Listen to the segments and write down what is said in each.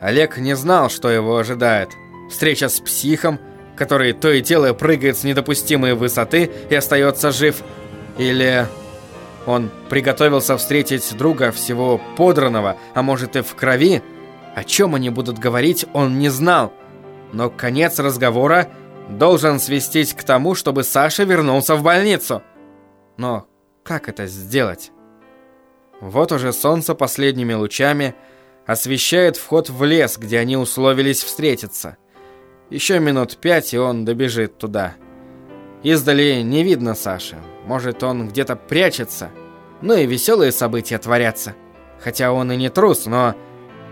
Олег не знал, что его ожидает. Встреча с психом, который то и дело прыгает с недопустимой высоты и остается жив, или он приготовился встретить друга всего подранного, а может и в крови. О чем они будут говорить, он не знал. Но конец разговора должен свестись к тому, чтобы Саша вернулся в больницу. Но как это сделать? Вот уже солнце последними лучами освещает вход в лес, где они условились встретиться. Еще минут пять, и он добежит туда. Издали не видно Саши. Может, он где-то прячется. Ну и веселые события творятся. Хотя он и не трус, но...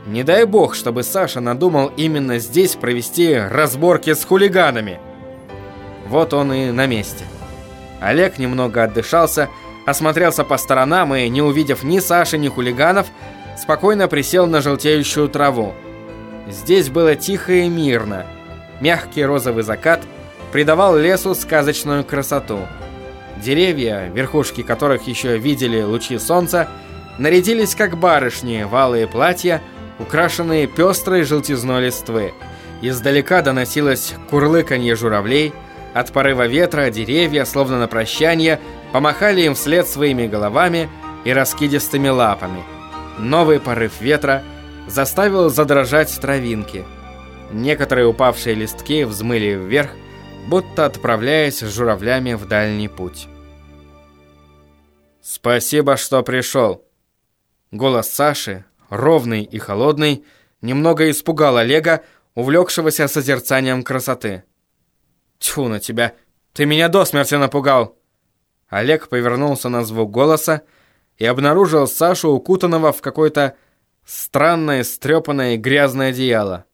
Не дай бог, чтобы Саша надумал именно здесь провести разборки с хулиганами. Вот он и на месте. Олег немного отдышался, осмотрелся по сторонам и, не увидев ни Саши, ни хулиганов, спокойно присел на желтеющую траву. Здесь было тихо и мирно. Мягкий розовый закат придавал лесу сказочную красоту. Деревья, верхушки которых еще видели лучи солнца, нарядились как барышни в алые платья, украшенные пестрой желтизной листвы. Издалека доносилось курлыканье журавлей, от порыва ветра деревья, словно на прощание, помахали им вслед своими головами и раскидистыми лапами. Новый порыв ветра заставил задрожать травинки. Некоторые упавшие листки взмыли вверх, будто отправляясь с журавлями в дальний путь. «Спасибо, что пришел!» Голос Саши, ровный и холодный, немного испугал Олега, увлекшегося созерцанием красоты. «Тьфу на тебя! Ты меня до смерти напугал!» Олег повернулся на звук голоса и обнаружил Сашу укутанного в какое-то странное, стрепанное грязное одеяло.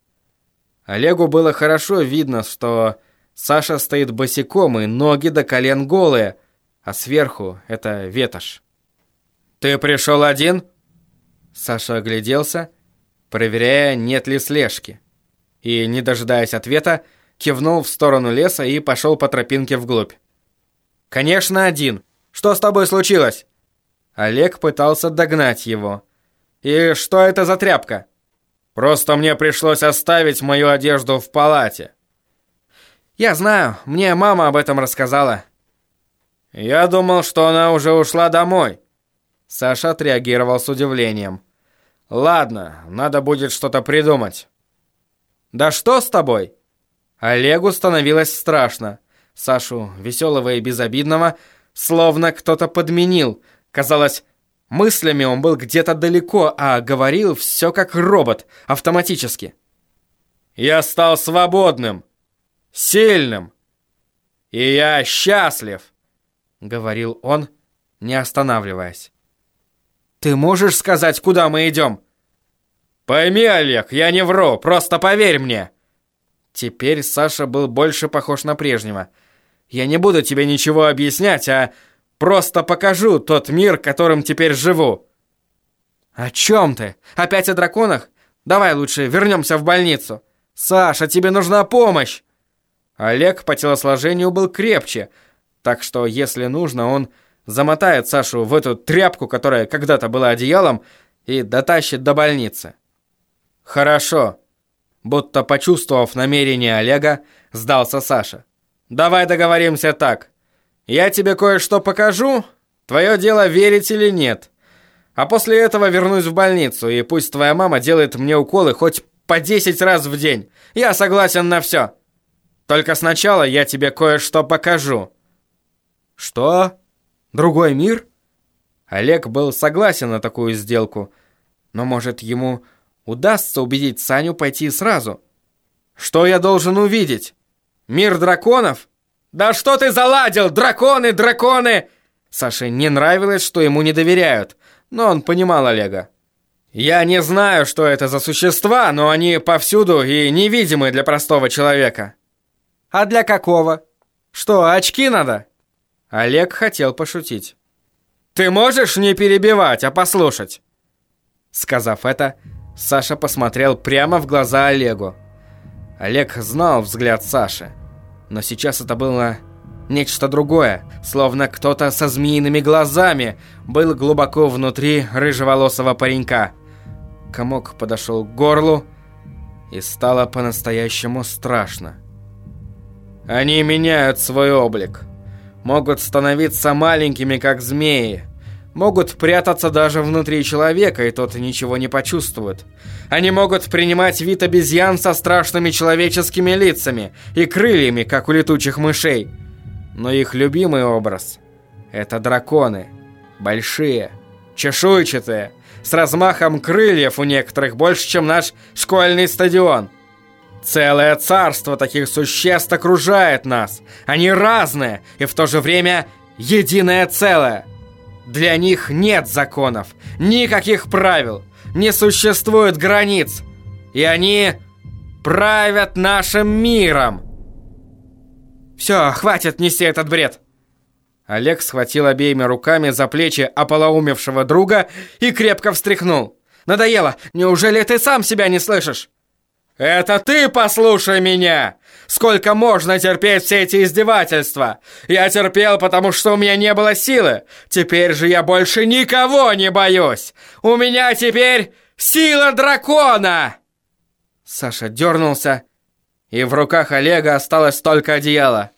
Олегу было хорошо видно, что Саша стоит босиком и ноги до колен голые, а сверху это ветошь. «Ты пришел один?» Саша огляделся, проверяя, нет ли слежки. И, не дожидаясь ответа, кивнул в сторону леса и пошел по тропинке вглубь. «Конечно, один. Что с тобой случилось?» Олег пытался догнать его. «И что это за тряпка?» «Просто мне пришлось оставить мою одежду в палате». «Я знаю, мне мама об этом рассказала». «Я думал, что она уже ушла домой». Саша отреагировал с удивлением. «Ладно, надо будет что-то придумать». «Да что с тобой?» Олегу становилось страшно. Сашу, веселого и безобидного, словно кто-то подменил. Казалось, мыслями он был где-то далеко, а говорил все как робот, автоматически. «Я стал свободным, сильным, и я счастлив», — говорил он, не останавливаясь. «Ты можешь сказать, куда мы идем?» «Пойми, Олег, я не вру, просто поверь мне!» Теперь Саша был больше похож на прежнего. «Я не буду тебе ничего объяснять, а просто покажу тот мир, которым теперь живу». «О чем ты? Опять о драконах? Давай лучше вернемся в больницу. Саша, тебе нужна помощь!» Олег по телосложению был крепче, так что, если нужно, он замотает Сашу в эту тряпку, которая когда-то была одеялом, и дотащит до больницы. «Хорошо», Будто почувствовав намерение Олега, сдался Саша. «Давай договоримся так. Я тебе кое-что покажу, твое дело верить или нет. А после этого вернусь в больницу, и пусть твоя мама делает мне уколы хоть по 10 раз в день. Я согласен на все. Только сначала я тебе кое-что покажу». «Что? Другой мир?» Олег был согласен на такую сделку, но, может, ему удастся убедить Саню пойти сразу. Что я должен увидеть? Мир драконов? Да что ты заладил? Драконы, драконы! Саше не нравилось, что ему не доверяют, но он понимал Олега. Я не знаю, что это за существа, но они повсюду и невидимы для простого человека. А для какого? Что, очки надо? Олег хотел пошутить. Ты можешь не перебивать, а послушать? Сказав это, Саша посмотрел прямо в глаза Олегу. Олег знал взгляд Саши, но сейчас это было нечто другое, словно кто-то со змеиными глазами был глубоко внутри рыжеволосого паренька. Комок подошел к горлу, и стало по-настоящему страшно. Они меняют свой облик. Могут становиться маленькими, как змеи. Могут прятаться даже внутри человека, и тот ничего не почувствует. Они могут принимать вид обезьян со страшными человеческими лицами и крыльями, как у летучих мышей. Но их любимый образ – это драконы. Большие, чешуйчатые, с размахом крыльев у некоторых больше, чем наш школьный стадион. Целое царство таких существ окружает нас. Они разные и в то же время единое целое. Для них нет законов, никаких правил, не существует границ. И они правят нашим миром. Все, хватит нести этот бред. Олег схватил обеими руками за плечи ополоумевшего друга и крепко встряхнул. «Надоело! Неужели ты сам себя не слышишь?» «Это ты послушай меня! Сколько можно терпеть все эти издевательства? Я терпел, потому что у меня не было силы. Теперь же я больше никого не боюсь! У меня теперь сила дракона!» Саша дернулся, и в руках Олега осталось только одеяло.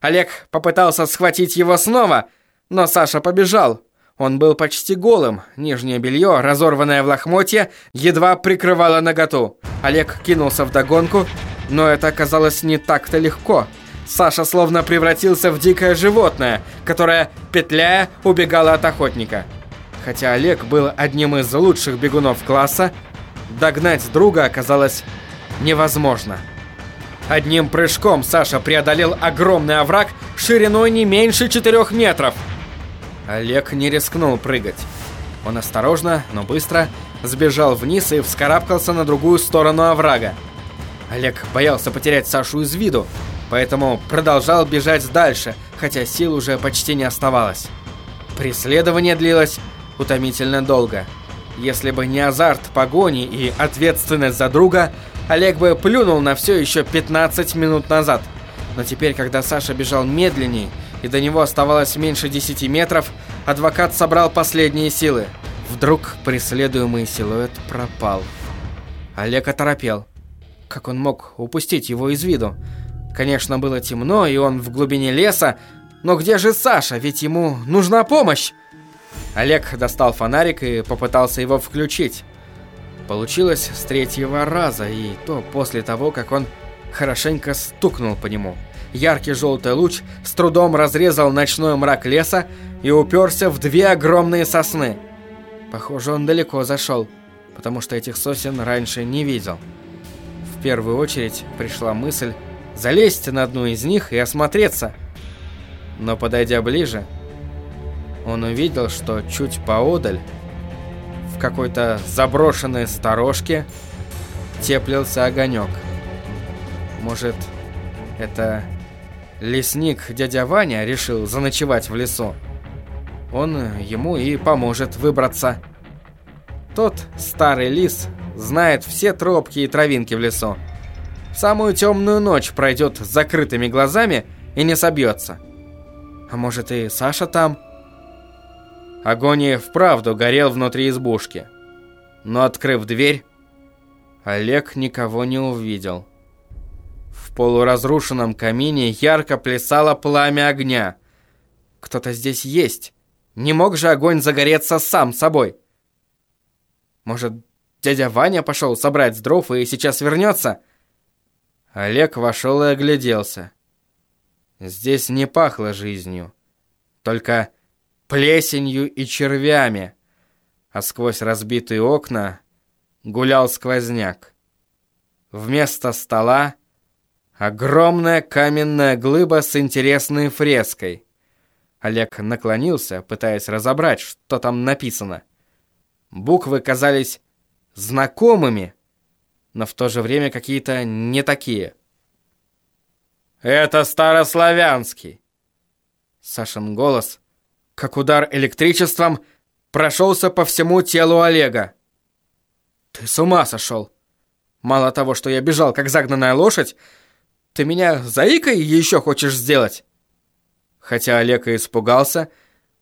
Олег попытался схватить его снова, но Саша побежал. Он был почти голым, нижнее белье, разорванное в лохмотье, едва прикрывало наготу. Олег кинулся в догонку, но это оказалось не так-то легко. Саша словно превратился в дикое животное, которое, петляя, убегало от охотника. Хотя Олег был одним из лучших бегунов класса, догнать друга оказалось невозможно. Одним прыжком Саша преодолел огромный овраг шириной не меньше 4 метров. Олег не рискнул прыгать. Он осторожно, но быстро сбежал вниз и вскарабкался на другую сторону оврага. Олег боялся потерять Сашу из виду, поэтому продолжал бежать дальше, хотя сил уже почти не оставалось. Преследование длилось утомительно долго. Если бы не азарт погони и ответственность за друга, Олег бы плюнул на все еще 15 минут назад. Но теперь, когда Саша бежал медленнее, и до него оставалось меньше 10 метров, адвокат собрал последние силы. Вдруг преследуемый силуэт пропал. Олег оторопел. Как он мог упустить его из виду? Конечно, было темно, и он в глубине леса, но где же Саша? Ведь ему нужна помощь. Олег достал фонарик и попытался его включить. Получилось с третьего раза, и то после того, как он хорошенько стукнул по нему. Яркий желтый луч с трудом разрезал ночной мрак леса и уперся в две огромные сосны. Похоже, он далеко зашел, потому что этих сосен раньше не видел. В первую очередь пришла мысль залезть на одну из них и осмотреться. Но подойдя ближе, он увидел, что чуть поодаль какой-то заброшенной сторожке теплился огонек. Может, это лесник дядя Ваня решил заночевать в лесу? Он ему и поможет выбраться. Тот старый лис знает все тропки и травинки в лесу. В самую темную ночь пройдет с закрытыми глазами и не собьется. А может и Саша там? Огонь и вправду горел внутри избушки. Но, открыв дверь, Олег никого не увидел. В полуразрушенном камине ярко плясало пламя огня. Кто-то здесь есть. Не мог же огонь загореться сам собой. Может, дядя Ваня пошел собрать дров и сейчас вернется? Олег вошел и огляделся. Здесь не пахло жизнью. Только плесенью и червями, а сквозь разбитые окна гулял сквозняк. Вместо стола огромная каменная глыба с интересной фреской. Олег наклонился, пытаясь разобрать, что там написано. Буквы казались знакомыми, но в то же время какие-то не такие. «Это старославянский!» Сашин голос как удар электричеством прошелся по всему телу Олега. «Ты с ума сошел! Мало того, что я бежал, как загнанная лошадь, ты меня заикой еще хочешь сделать?» Хотя Олег и испугался,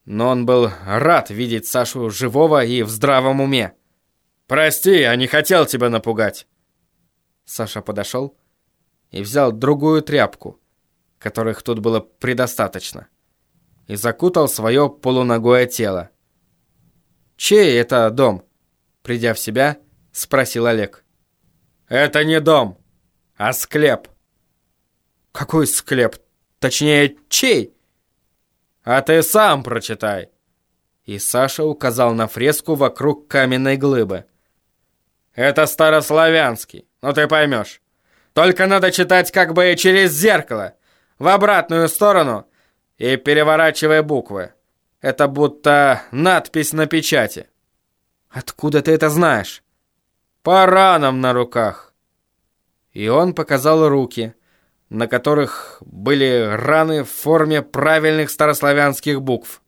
но он был рад видеть Сашу живого и в здравом уме. «Прости, я не хотел тебя напугать». Саша подошел и взял другую тряпку, которых тут было предостаточно, и закутал свое полуногое тело. «Чей это дом?» Придя в себя, спросил Олег. «Это не дом, а склеп». «Какой склеп? Точнее, чей?» «А ты сам прочитай». И Саша указал на фреску вокруг каменной глыбы. «Это старославянский, но ну ты поймешь. Только надо читать как бы через зеркало, в обратную сторону, и переворачивая буквы. Это будто надпись на печати». «Откуда ты это знаешь?» «По ранам на руках». И он показал руки, на которых были раны в форме правильных старославянских букв.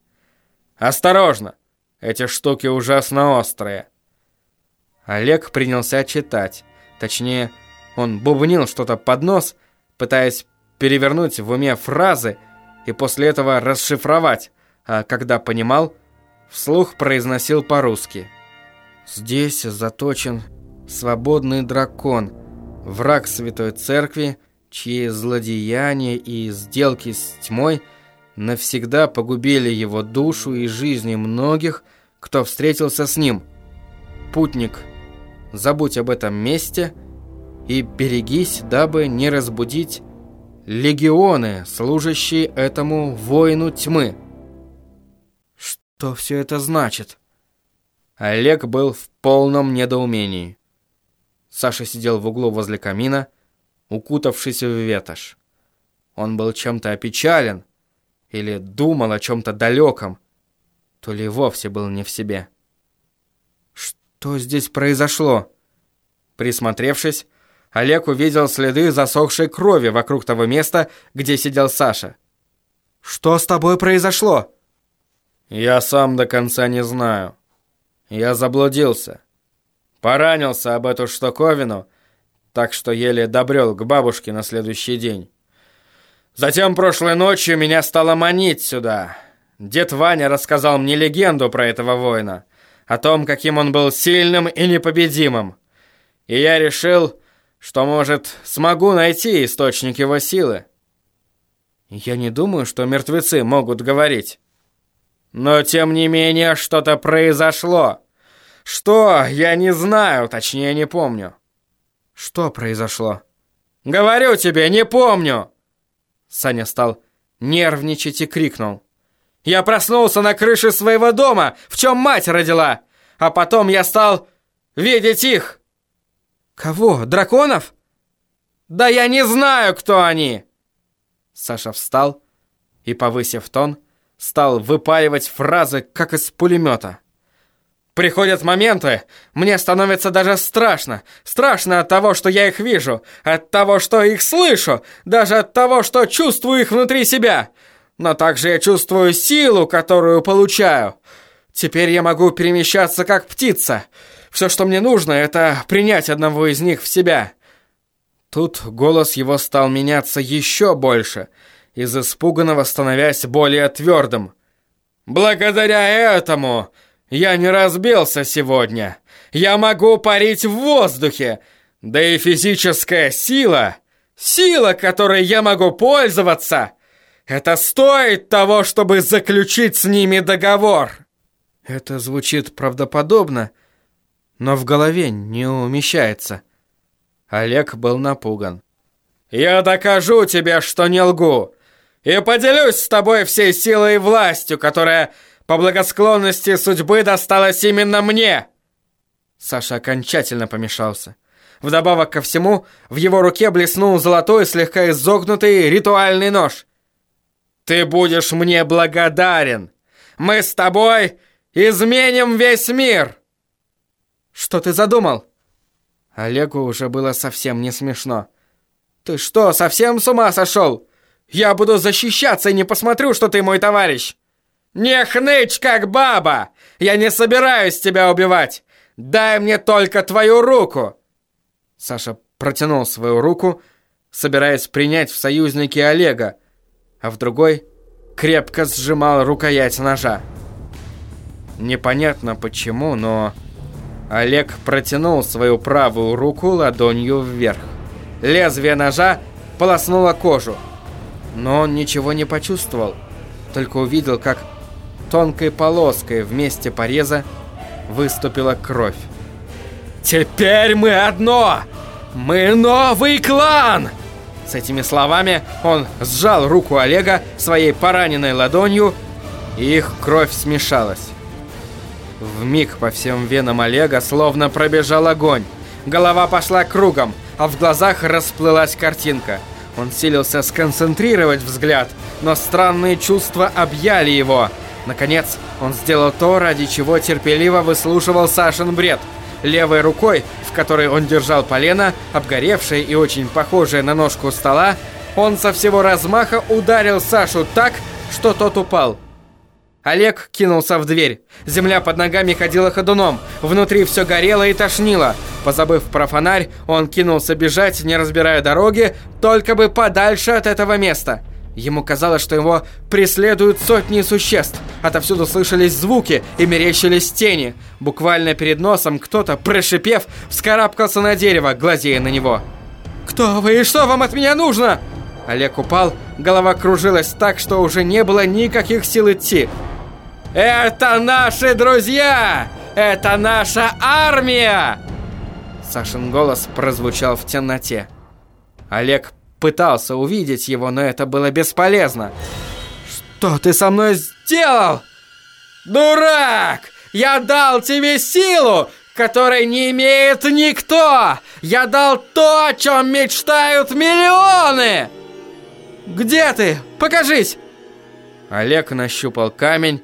«Осторожно! Эти штуки ужасно острые!» Олег принялся читать. Точнее, он бубнил что-то под нос, пытаясь перевернуть в уме фразы и после этого расшифровать, а когда понимал, вслух произносил по-русски. «Здесь заточен свободный дракон, враг Святой Церкви, чьи злодеяния и сделки с тьмой навсегда погубили его душу и жизни многих, кто встретился с ним. Путник, забудь об этом месте и берегись, дабы не разбудить легионы, служащие этому воину тьмы. Что все это значит? Олег был в полном недоумении. Саша сидел в углу возле камина, укутавшись в ветошь. Он был чем-то опечален или думал о чем-то далеком, то ли вовсе был не в себе. Что здесь произошло? Присмотревшись, Олег увидел следы засохшей крови вокруг того места, где сидел Саша. «Что с тобой произошло?» «Я сам до конца не знаю. Я заблудился. Поранился об эту штуковину, так что еле добрел к бабушке на следующий день. Затем прошлой ночью меня стало манить сюда. Дед Ваня рассказал мне легенду про этого воина, о том, каким он был сильным и непобедимым. И я решил, что, может, смогу найти источник его силы. Я не думаю, что мертвецы могут говорить. Но, тем не менее, что-то произошло. Что, я не знаю, точнее, не помню. Что произошло? Говорю тебе, не помню. Саня стал нервничать и крикнул. Я проснулся на крыше своего дома, в чем мать родила. А потом я стал видеть их. Кого? Драконов? Да я не знаю, кто они. Саша встал и, повысив тон, стал выпаливать фразы, как из пулемета. Приходят моменты, мне становится даже страшно. Страшно от того, что я их вижу, от того, что их слышу, даже от того, что чувствую их внутри себя. Но также я чувствую силу, которую получаю. Теперь я могу перемещаться как птица. Все, что мне нужно, это принять одного из них в себя. Тут голос его стал меняться еще больше, из испуганного становясь более твердым. «Благодаря этому я не разбился сегодня. Я могу парить в воздухе. Да и физическая сила, сила, которой я могу пользоваться, это стоит того, чтобы заключить с ними договор». Это звучит правдоподобно, но в голове не умещается. Олег был напуган. «Я докажу тебе, что не лгу, и поделюсь с тобой всей силой и властью, которая по благосклонности судьбы досталась именно мне!» Саша окончательно помешался. Вдобавок ко всему, в его руке блеснул золотой, слегка изогнутый ритуальный нож. «Ты будешь мне благодарен! Мы с тобой изменим весь мир!» «Что ты задумал?» Олегу уже было совсем не смешно. «Ты что, совсем с ума сошел? Я буду защищаться и не посмотрю, что ты мой товарищ!» «Не хнычь, как баба! Я не собираюсь тебя убивать! Дай мне только твою руку!» Саша протянул свою руку, собираясь принять в союзники Олега, а в другой крепко сжимал рукоять ножа. Непонятно почему, но Олег протянул свою правую руку ладонью вверх. Лезвие ножа полоснуло кожу. Но он ничего не почувствовал, только увидел, как тонкой полоской вместе пореза выступила кровь. «Теперь мы одно! Мы новый клан!» С этими словами он сжал руку Олега своей пораненной ладонью, и их кровь смешалась. В миг по всем венам Олега словно пробежал огонь. Голова пошла кругом, а в глазах расплылась картинка. Он силился сконцентрировать взгляд, но странные чувства объяли его. Наконец, он сделал то, ради чего терпеливо выслушивал Сашин бред – Левой рукой, в которой он держал полено, обгоревшее и очень похожее на ножку стола, он со всего размаха ударил Сашу так, что тот упал. Олег кинулся в дверь. Земля под ногами ходила ходуном. Внутри все горело и тошнило. Позабыв про фонарь, он кинулся бежать, не разбирая дороги, только бы подальше от этого места. Ему казалось, что его преследуют сотни существ. Отовсюду слышались звуки и мерещились тени. Буквально перед носом кто-то, прошипев, вскарабкался на дерево, глазея на него. «Кто вы и что вам от меня нужно?» Олег упал, голова кружилась так, что уже не было никаких сил идти. «Это наши друзья! Это наша армия!» Сашин голос прозвучал в темноте. Олег пытался увидеть его, но это было бесполезно. «Что ты со мной сделал?» «Дурак! Я дал тебе силу, которой не имеет никто! Я дал то, о чем мечтают миллионы!» «Где ты? Покажись!» Олег нащупал камень.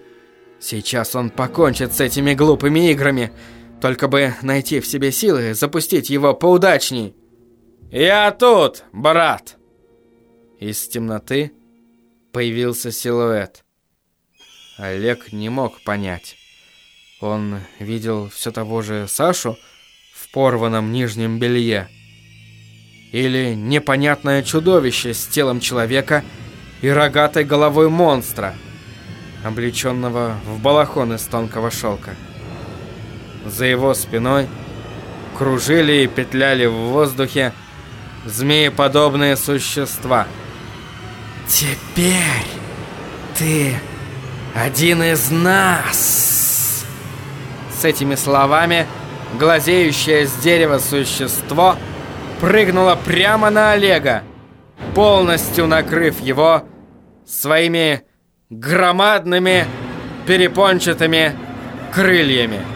Сейчас он покончит с этими глупыми играми. Только бы найти в себе силы запустить его поудачней. «Я тут, брат!» Из темноты появился силуэт. Олег не мог понять. Он видел все того же Сашу в порванном нижнем белье. Или непонятное чудовище с телом человека и рогатой головой монстра, облеченного в балахон из тонкого шелка. За его спиной кружили и петляли в воздухе змееподобные существа. «Теперь ты один из нас!» С этими словами глазеющее с дерева существо прыгнуло прямо на Олега, полностью накрыв его своими громадными перепончатыми крыльями.